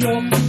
You.